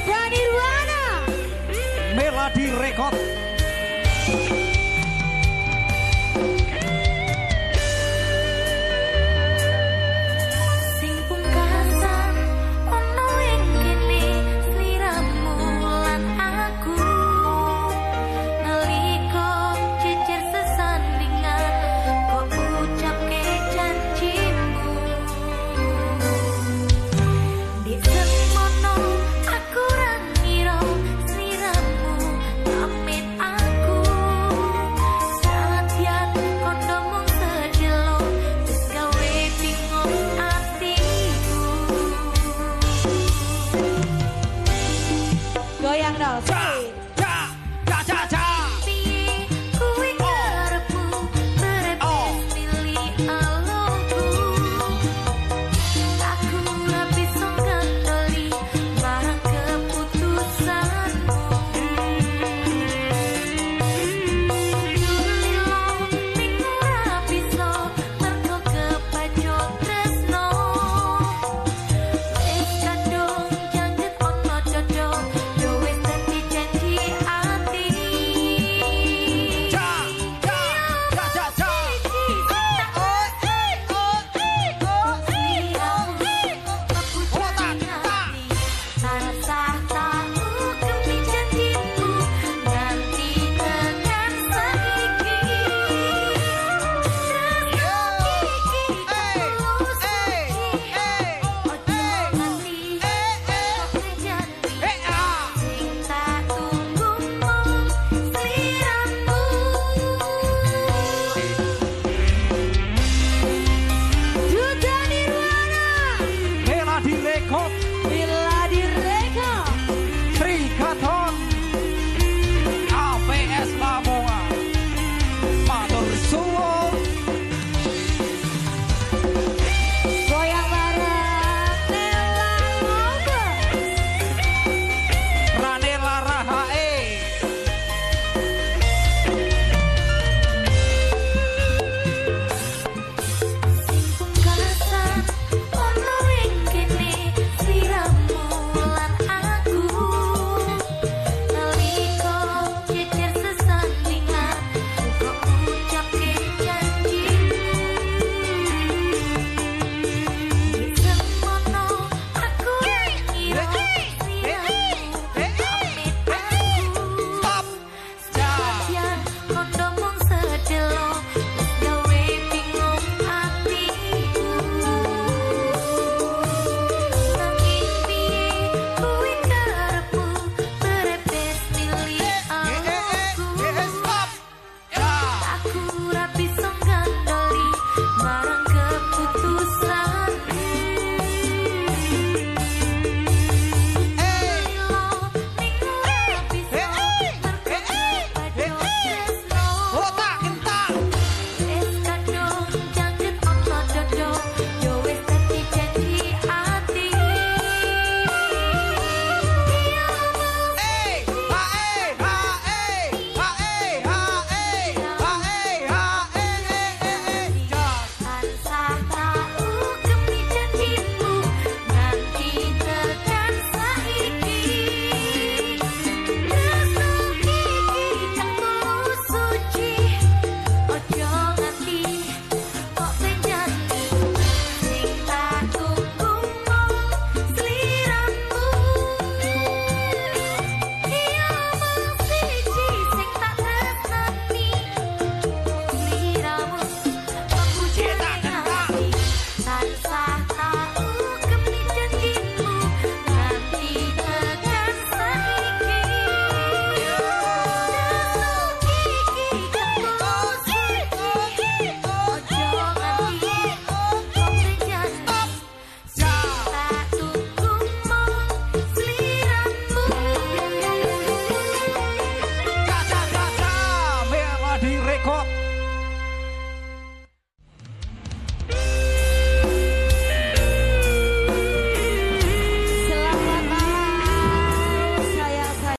Sudah Nirwana Record goyang dong.